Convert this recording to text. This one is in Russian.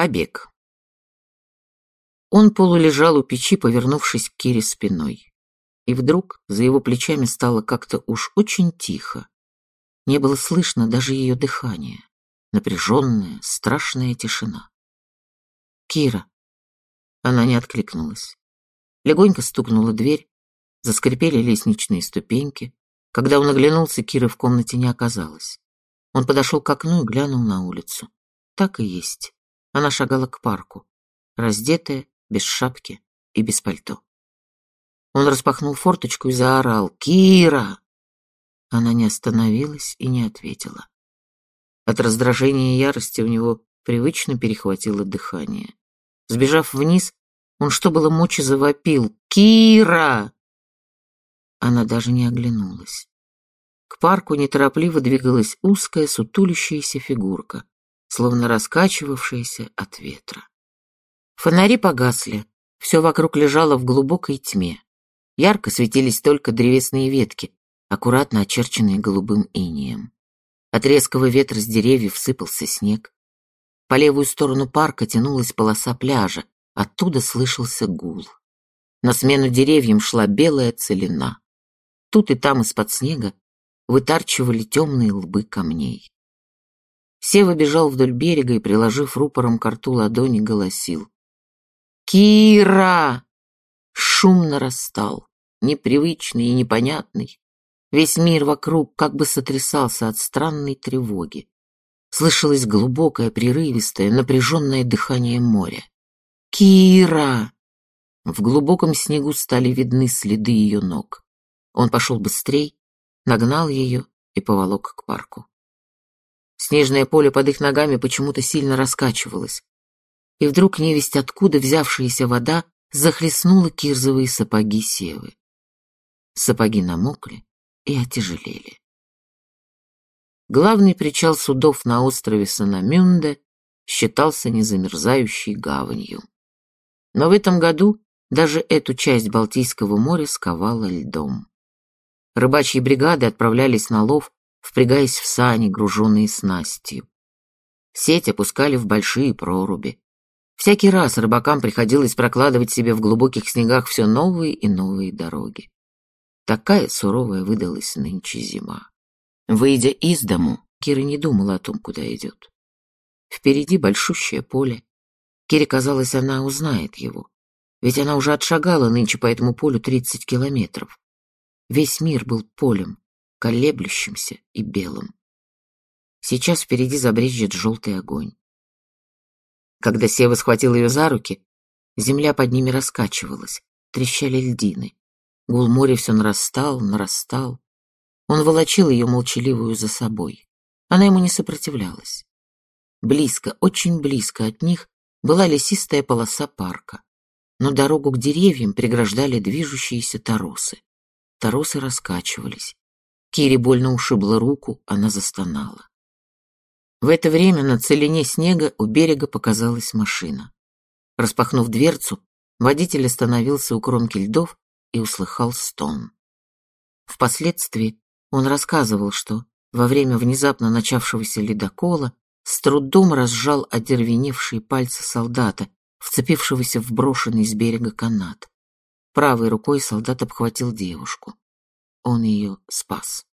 Побег. Он полулежал у печи, повернувшись к Кире спиной. И вдруг за его плечами стало как-то уж очень тихо. Не было слышно даже ее дыхания. Напряженная, страшная тишина. «Кира!» Она не откликнулась. Легонько стукнула дверь, заскрипели лестничные ступеньки. Когда он оглянулся, Киры в комнате не оказалось. Он подошел к окну и глянул на улицу. Так и есть. Она шагала к парку, раздетая, без шапки и без пальто. Он распахнул форточку и заорал «Кира!». Она не остановилась и не ответила. От раздражения и ярости у него привычно перехватило дыхание. Сбежав вниз, он что было мочи завопил «Кира!». Она даже не оглянулась. К парку неторопливо двигалась узкая, сутулящаяся фигурка словно раскачивавшаяся от ветра. Фонари погасли, все вокруг лежало в глубокой тьме. Ярко светились только древесные ветки, аккуратно очерченные голубым инеем. От резкого ветра с деревьев сыпался снег. По левую сторону парка тянулась полоса пляжа, оттуда слышался гул. На смену деревьям шла белая целина. Тут и там из-под снега вытарчивали темные лбы камней. Сева бежал вдоль берега и, приложив рупором к рту ладони, голосил. «Кира!» Шум нарастал, непривычный и непонятный. Весь мир вокруг как бы сотрясался от странной тревоги. Слышалось глубокое, прерывистое, напряженное дыхание моря. «Кира!» В глубоком снегу стали видны следы ее ног. Он пошел быстрей, нагнал ее и поволок к парку. Снежное поле под их ногами почему-то сильно раскачивалось. И вдруг невесть откуда взявшаяся вода захлестнула кирзовые сапоги Севы. Сапоги намокли и отяжелели. Главный причал судов на острове Санамюнде считался незамерзающей гаванью. Но в этом году даже эту часть Балтийского моря сковала льдом. Рыбачьи бригады отправлялись на лов впрягаясь в сани, груженные снастью. Сеть опускали в большие проруби. Всякий раз рыбакам приходилось прокладывать себе в глубоких снегах все новые и новые дороги. Такая суровая выдалась нынче зима. Выйдя из дому, Кира не думала о том, куда идет. Впереди большущее поле. Кире казалось, она узнает его. Ведь она уже отшагала нынче по этому полю тридцать километров. Весь мир был полем, колеблющимся и белым. Сейчас впереди забрежет желтый огонь. Когда Сева схватил ее за руки, земля под ними раскачивалась, трещали льдины. Гул моря все нарастал, нарастал. Он волочил ее молчаливую за собой. Она ему не сопротивлялась. Близко, очень близко от них была лесистая полоса парка, но дорогу к деревьям преграждали движущиеся торосы. Торосы раскачивались, Кире больно ушибла руку, она застонала. В это время на целине снега у берега показалась машина. Распахнув дверцу, водитель остановился у кромки льдов и услыхал стон. Впоследствии он рассказывал, что во время внезапно начавшегося ледокола с трудом разжал одервеневшие пальцы солдата, вцепившегося в брошенный с берега канат. Правой рукой солдат обхватил девушку. Он ее спас.